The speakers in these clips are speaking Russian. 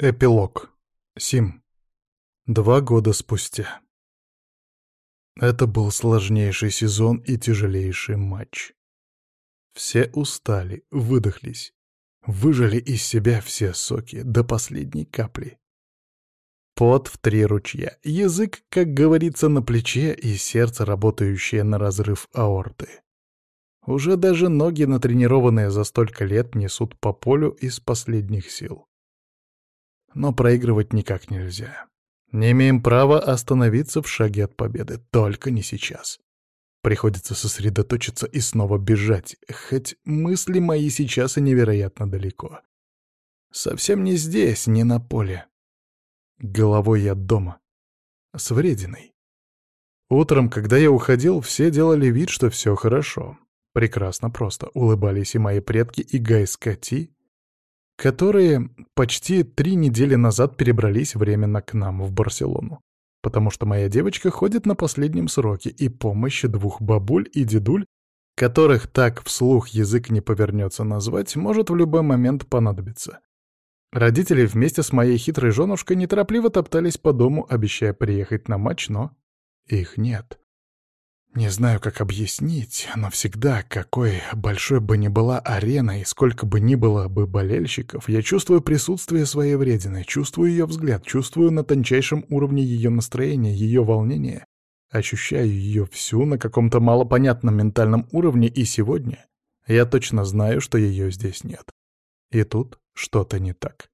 Эпилог. Сим. Два года спустя. Это был сложнейший сезон и тяжелейший матч. Все устали, выдохлись, выжали из себя все соки до последней капли. Пот в три ручья, язык, как говорится, на плече и сердце, работающее на разрыв аорты. Уже даже ноги, натренированные за столько лет, несут по полю из последних сил но проигрывать никак нельзя. Не имеем права остановиться в шаге от победы, только не сейчас. Приходится сосредоточиться и снова бежать, хоть мысли мои сейчас и невероятно далеко. Совсем не здесь, не на поле. Головой я дома. С врединой. Утром, когда я уходил, все делали вид, что все хорошо. Прекрасно просто. Улыбались и мои предки, и Гай Скотти, которые почти три недели назад перебрались временно к нам в Барселону. Потому что моя девочка ходит на последнем сроке, и помощь двух бабуль и дедуль, которых так вслух язык не повернется назвать, может в любой момент понадобиться. Родители вместе с моей хитрой женушкой неторопливо топтались по дому, обещая приехать на матч, но их нет. Не знаю, как объяснить, но всегда, какой большой бы ни была арена и сколько бы ни было бы болельщиков, я чувствую присутствие своей вредины, чувствую ее взгляд, чувствую на тончайшем уровне ее настроения, ее волнения, ощущаю ее всю на каком-то малопонятном ментальном уровне, и сегодня я точно знаю, что ее здесь нет. И тут что-то не так.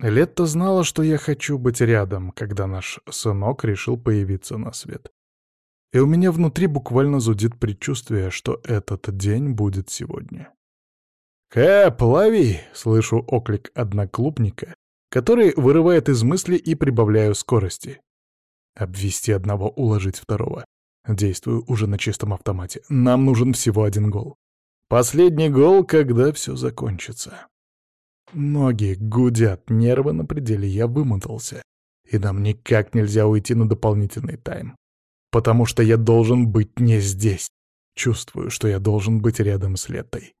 Летта знала, что я хочу быть рядом, когда наш сынок решил появиться на свет и у меня внутри буквально зудит предчувствие, что этот день будет сегодня. «Кэп, лови!» — слышу оклик одноклубника, который вырывает из мысли и прибавляю скорости. Обвести одного, уложить второго. Действую уже на чистом автомате. Нам нужен всего один гол. Последний гол, когда все закончится. Ноги гудят, нервы на пределе, я вымотался. И нам никак нельзя уйти на дополнительный тайм потому что я должен быть не здесь. Чувствую, что я должен быть рядом с Летой.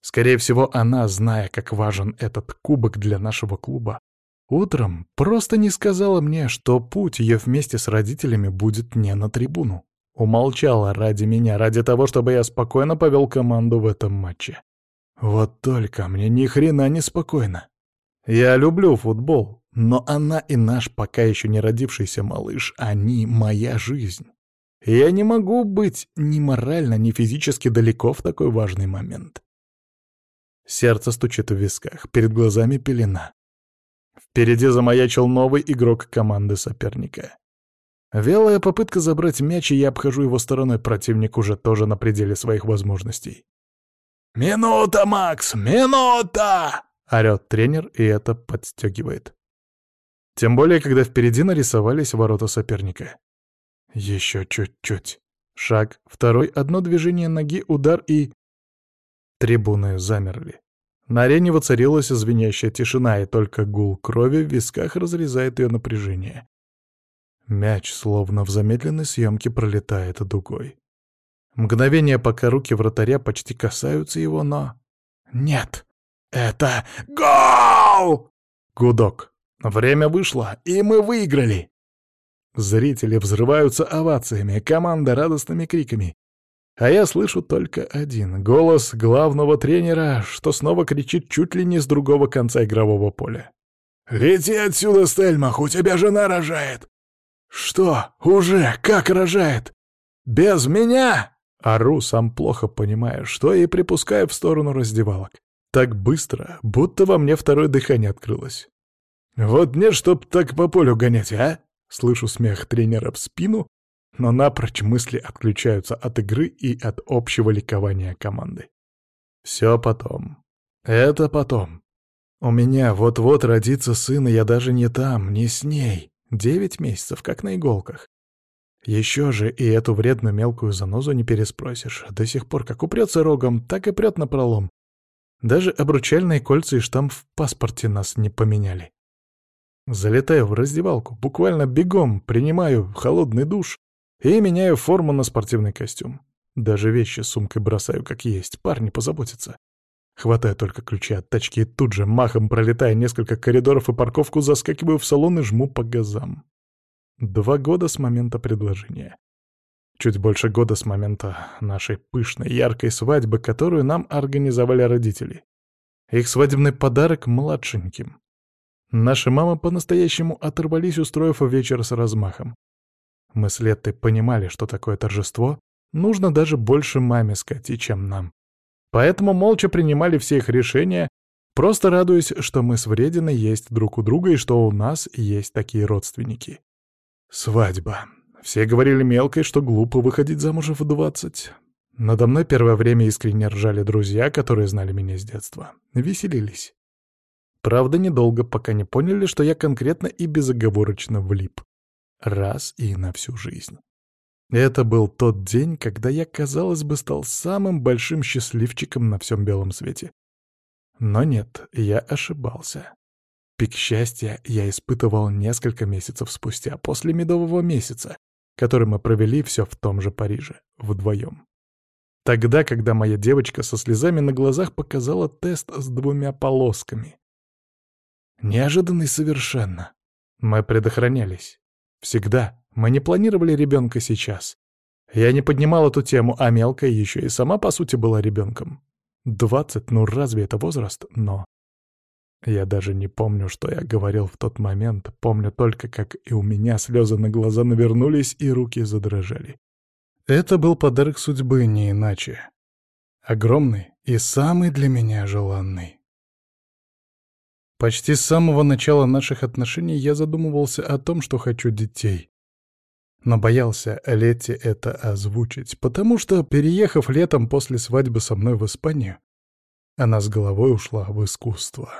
Скорее всего, она, зная, как важен этот кубок для нашего клуба, утром просто не сказала мне, что путь ее вместе с родителями будет не на трибуну. Умолчала ради меня, ради того, чтобы я спокойно повел команду в этом матче. Вот только мне ни хрена не спокойно. Я люблю футбол, но она и наш пока еще не родившийся малыш, они — моя жизнь. Я не могу быть ни морально, ни физически далеко в такой важный момент. Сердце стучит в висках, перед глазами пелена. Впереди замаячил новый игрок команды соперника. Велая попытка забрать мяч, и я обхожу его стороной, противник уже тоже на пределе своих возможностей. «Минута, Макс, минута!» — орёт тренер, и это подстегивает. Тем более, когда впереди нарисовались ворота соперника. Еще чуть-чуть. Шаг, второй, одно движение ноги, удар и... Трибуны замерли. На арене воцарилась звенящая тишина, и только гул крови в висках разрезает ее напряжение. Мяч, словно в замедленной съемке, пролетает дугой. Мгновение, пока руки вратаря почти касаются его, но... Нет! Это гол! Гудок. Время вышло, и мы выиграли!» Зрители взрываются овациями, команда радостными криками. А я слышу только один — голос главного тренера, что снова кричит чуть ли не с другого конца игрового поля. «Лети отсюда, Стельмах, у тебя жена рожает!» «Что? Уже? Как рожает? Без меня?» Ору, сам плохо понимая, что и припускаю в сторону раздевалок. Так быстро, будто во мне второе дыхание открылось. «Вот нет, чтоб так по полю гонять, а?» Слышу смех тренера в спину, но напрочь мысли отключаются от игры и от общего ликования команды. Все потом. Это потом. У меня вот-вот родится сын, и я даже не там, не с ней. Девять месяцев, как на иголках. Еще же и эту вредную мелкую занозу не переспросишь. До сих пор как упрется рогом, так и прет напролом. Даже обручальные кольца и штамп в паспорте нас не поменяли. Залетаю в раздевалку, буквально бегом принимаю холодный душ и меняю форму на спортивный костюм. Даже вещи с сумкой бросаю как есть, парни позаботятся. Хватая только ключи от тачки и тут же, махом пролетая несколько коридоров и парковку, заскакиваю в салон и жму по газам. Два года с момента предложения. Чуть больше года с момента нашей пышной, яркой свадьбы, которую нам организовали родители. Их свадебный подарок младшеньким. Наши мамы по-настоящему оторвались, устроив вечер с размахом. Мы с Леттой понимали, что такое торжество нужно даже больше маме скати, чем нам. Поэтому молча принимали все их решения, просто радуясь, что мы с Врединой есть друг у друга и что у нас есть такие родственники. Свадьба. Все говорили мелкой, что глупо выходить замуж в двадцать. Надо мной первое время искренне ржали друзья, которые знали меня с детства. Веселились. Правда, недолго, пока не поняли, что я конкретно и безоговорочно влип. Раз и на всю жизнь. Это был тот день, когда я, казалось бы, стал самым большим счастливчиком на всем белом свете. Но нет, я ошибался. Пик счастья я испытывал несколько месяцев спустя, после медового месяца, который мы провели все в том же Париже, вдвоем. Тогда, когда моя девочка со слезами на глазах показала тест с двумя полосками. Неожиданный совершенно. Мы предохранялись. Всегда. Мы не планировали ребенка сейчас. Я не поднимал эту тему, а мелкая еще и сама, по сути, была ребенком. Двадцать, ну разве это возраст? Но... Я даже не помню, что я говорил в тот момент, помню только, как и у меня слезы на глаза навернулись и руки задрожали. Это был подарок судьбы, не иначе. Огромный и самый для меня желанный. Почти с самого начала наших отношений я задумывался о том, что хочу детей. Но боялся Летти это озвучить, потому что, переехав летом после свадьбы со мной в Испанию, она с головой ушла в искусство.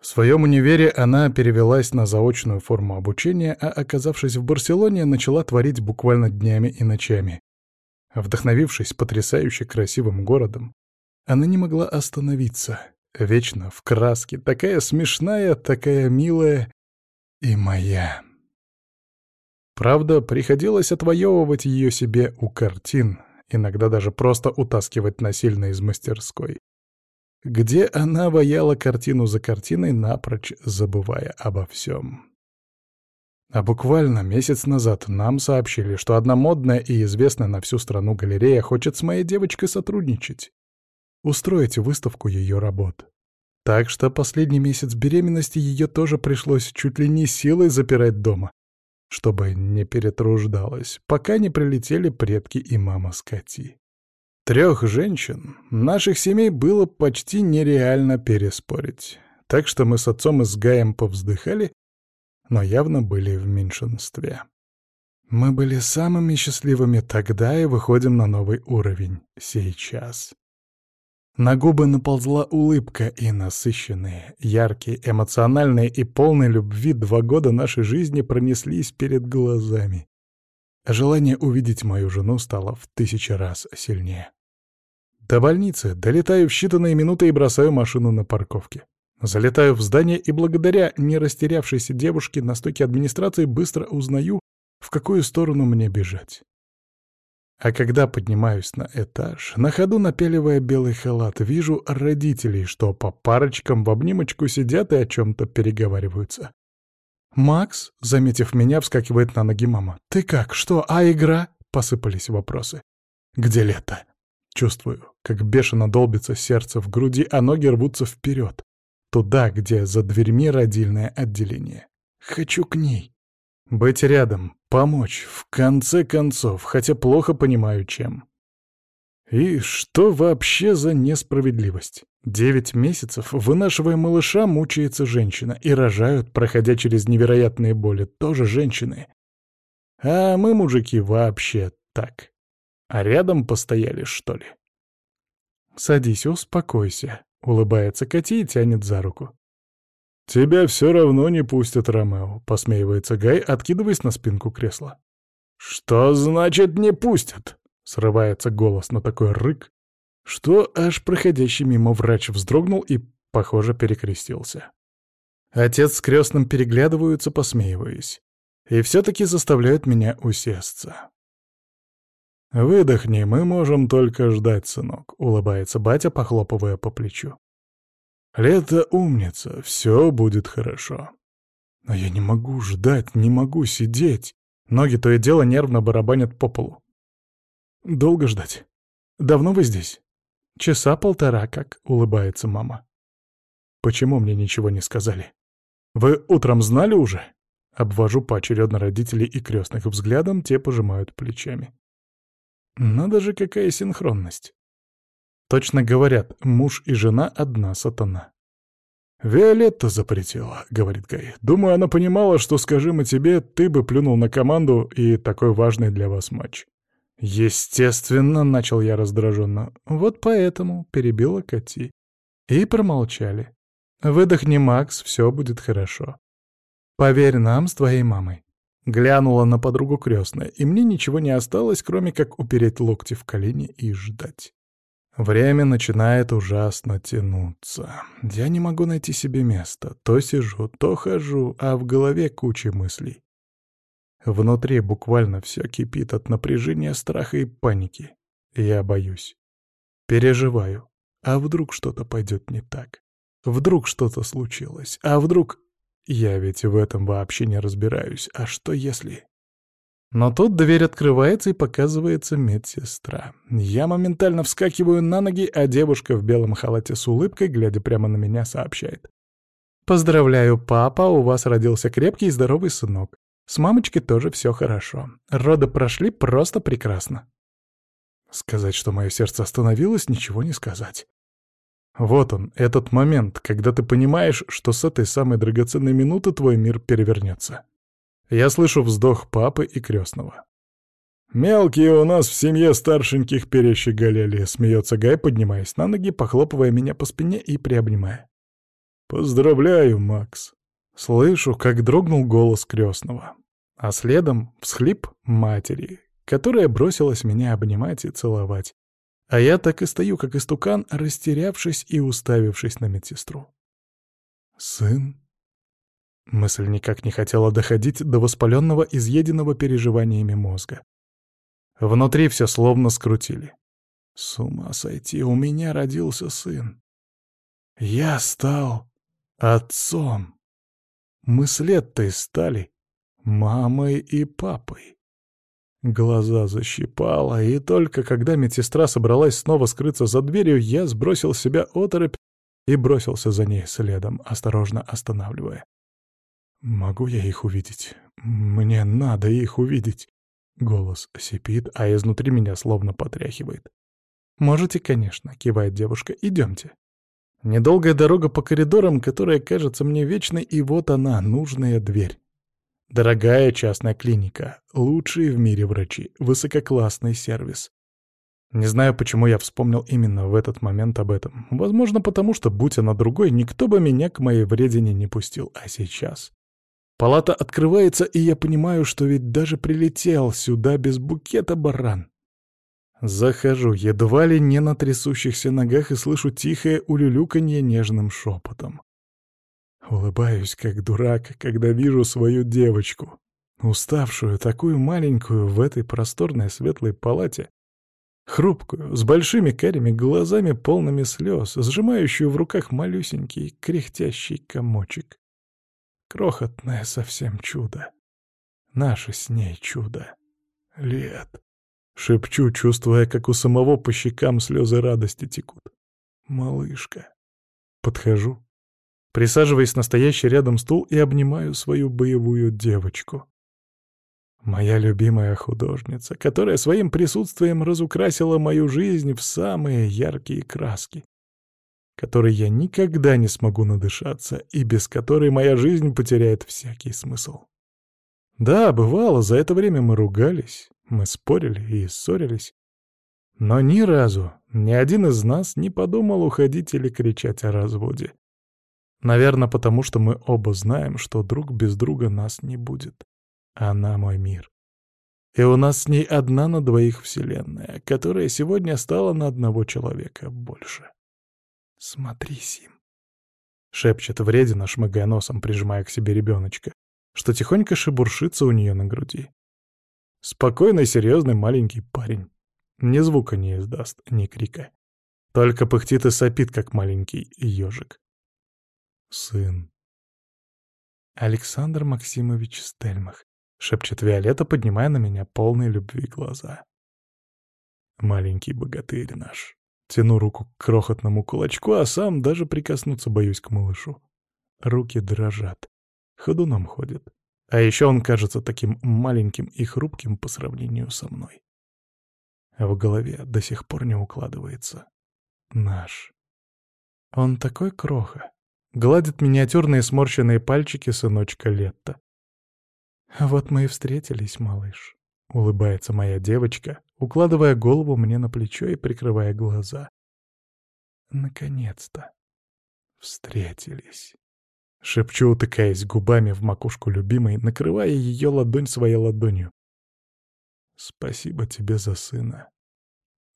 В своем универе она перевелась на заочную форму обучения, а, оказавшись в Барселоне, начала творить буквально днями и ночами. Вдохновившись потрясающе красивым городом, она не могла остановиться. Вечно в краске, такая смешная, такая милая и моя. Правда, приходилось отвоевывать ее себе у картин, иногда даже просто утаскивать насильно из мастерской где она ваяла картину за картиной, напрочь забывая обо всем. А буквально месяц назад нам сообщили, что одна модная и известная на всю страну галерея хочет с моей девочкой сотрудничать, устроить выставку ее работ. Так что последний месяц беременности ее тоже пришлось чуть ли не силой запирать дома, чтобы не перетруждалась, пока не прилетели предки и мама скоти. Трех женщин наших семей было почти нереально переспорить, так что мы с отцом и с Гаем повздыхали, но явно были в меньшинстве. Мы были самыми счастливыми тогда и выходим на новый уровень сейчас. На губы наползла улыбка, и насыщенные, яркие, эмоциональные и полные любви два года нашей жизни пронеслись перед глазами. Желание увидеть мою жену стало в тысячи раз сильнее. До больницы долетаю в считанные минуты и бросаю машину на парковке. Залетаю в здание и благодаря не растерявшейся девушке на стойке администрации быстро узнаю, в какую сторону мне бежать. А когда поднимаюсь на этаж, на ходу напяливая белый халат, вижу родителей, что по парочкам в обнимочку сидят и о чем-то переговариваются. «Макс», заметив меня, вскакивает на ноги мама. «Ты как? Что? А игра?» — посыпались вопросы. «Где лето?» Чувствую, как бешено долбится сердце в груди, а ноги рвутся вперед. Туда, где за дверьми родильное отделение. Хочу к ней. Быть рядом, помочь, в конце концов, хотя плохо понимаю, чем. И что вообще за несправедливость? Девять месяцев, вынашивая малыша, мучается женщина, и рожают, проходя через невероятные боли, тоже женщины. А мы, мужики, вообще так. А рядом постояли, что ли? «Садись, успокойся», — улыбается Кати и тянет за руку. «Тебя все равно не пустят, Ромео», — посмеивается Гай, откидываясь на спинку кресла. «Что значит «не пустят»?» — срывается голос на такой рык, что аж проходящий мимо врач вздрогнул и, похоже, перекрестился. Отец с крестным переглядываются, посмеиваясь, и все-таки заставляют меня усесться. «Выдохни, мы можем только ждать, сынок», — улыбается батя, похлопывая по плечу. «Лето умница, все будет хорошо». Но я не могу ждать, не могу сидеть. Ноги то и дело нервно барабанят по полу. «Долго ждать? Давно вы здесь?» «Часа полтора как», — улыбается мама. «Почему мне ничего не сказали? Вы утром знали уже?» Обвожу поочередно родителей и крестных взглядом, те пожимают плечами. Надо же, какая синхронность. Точно говорят, муж и жена — одна сатана. «Виолетта запретила», — говорит Гай. «Думаю, она понимала, что, скажи мы тебе, ты бы плюнул на команду и такой важный для вас матч». «Естественно», — начал я раздраженно. «Вот поэтому», — перебила Кати. И промолчали. «Выдохни, Макс, все будет хорошо. Поверь нам с твоей мамой». Глянула на подругу крестная, и мне ничего не осталось, кроме как упереть локти в колени и ждать. Время начинает ужасно тянуться. Я не могу найти себе места. То сижу, то хожу, а в голове куча мыслей. Внутри буквально все кипит от напряжения, страха и паники. Я боюсь. Переживаю. А вдруг что-то пойдет не так? Вдруг что-то случилось? А вдруг... Я ведь в этом вообще не разбираюсь. А что если... Но тут дверь открывается и показывается медсестра. Я моментально вскакиваю на ноги, а девушка в белом халате с улыбкой, глядя прямо на меня, сообщает. «Поздравляю, папа, у вас родился крепкий и здоровый сынок. С мамочкой тоже все хорошо. Роды прошли просто прекрасно. Сказать, что мое сердце остановилось, ничего не сказать. Вот он, этот момент, когда ты понимаешь, что с этой самой драгоценной минуты твой мир перевернется. Я слышу вздох папы и крестного. «Мелкие у нас в семье старшеньких перещеголяли», — смеется Гай, поднимаясь на ноги, похлопывая меня по спине и приобнимая. «Поздравляю, Макс». Слышу, как дрогнул голос крестного а следом всхлип матери, которая бросилась меня обнимать и целовать. А я так и стою, как истукан, растерявшись и уставившись на медсестру. «Сын?» Мысль никак не хотела доходить до воспаленного, изъеденного переживаниями мозга. Внутри все словно скрутили. С ума сойти, у меня родился сын. Я стал отцом. Мы след-то стали мамой и папой. Глаза защипало, и только когда медсестра собралась снова скрыться за дверью, я сбросил с себя оторопь и бросился за ней следом, осторожно останавливая. «Могу я их увидеть? Мне надо их увидеть!» Голос сипит, а изнутри меня словно потряхивает. «Можете, конечно», — кивает девушка, — «идемте». Недолгая дорога по коридорам, которая кажется мне вечной, и вот она, нужная дверь. Дорогая частная клиника, лучшие в мире врачи, высококлассный сервис. Не знаю, почему я вспомнил именно в этот момент об этом. Возможно, потому что, будь она другой, никто бы меня к моей вредине не пустил. А сейчас... Палата открывается, и я понимаю, что ведь даже прилетел сюда без букета баран. Захожу едва ли не на трясущихся ногах и слышу тихое улюлюканье нежным шепотом. Улыбаюсь, как дурак, когда вижу свою девочку, уставшую, такую маленькую в этой просторной светлой палате, хрупкую, с большими карими глазами, полными слез, сжимающую в руках малюсенький, кряхтящий комочек. Крохотное совсем чудо. Наше с ней чудо. Лет. Шепчу, чувствуя, как у самого по щекам слезы радости текут. Малышка. Подхожу, присаживаясь на стоящий рядом стул и обнимаю свою боевую девочку. Моя любимая художница, которая своим присутствием разукрасила мою жизнь в самые яркие краски, которой я никогда не смогу надышаться и без которой моя жизнь потеряет всякий смысл. Да, бывало, за это время мы ругались, мы спорили и ссорились. Но ни разу ни один из нас не подумал уходить или кричать о разводе. Наверное, потому что мы оба знаем, что друг без друга нас не будет. Она мой мир. И у нас с ней одна на двоих вселенная, которая сегодня стала на одного человека больше. Смотри, Сим. Шепчет вредина, шмыгая носом, прижимая к себе ребеночка, что тихонько шебуршится у нее на груди. Спокойный, серьезный маленький парень. Ни звука не издаст, ни крика. Только пыхтит и сопит, как маленький ежик. Сын. Александр Максимович Стельмах, шепчет Виолетта, поднимая на меня полные любви глаза. Маленький богатырь наш. Тяну руку к крохотному кулачку, а сам даже прикоснуться боюсь к малышу. Руки дрожат, ходуном ходят. А еще он кажется таким маленьким и хрупким по сравнению со мной. А в голове до сих пор не укладывается. Наш. Он такой кроха. Гладит миниатюрные сморщенные пальчики сыночка Летта. «Вот мы и встретились, малыш», — улыбается моя девочка, укладывая голову мне на плечо и прикрывая глаза. «Наконец-то встретились». Шепчу, утыкаясь губами в макушку любимой, накрывая ее ладонь своей ладонью. «Спасибо тебе за сына,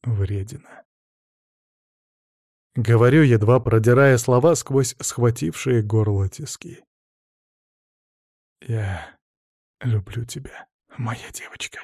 вредина». Говорю, едва продирая слова сквозь схватившие горло тиски. «Я люблю тебя, моя девочка».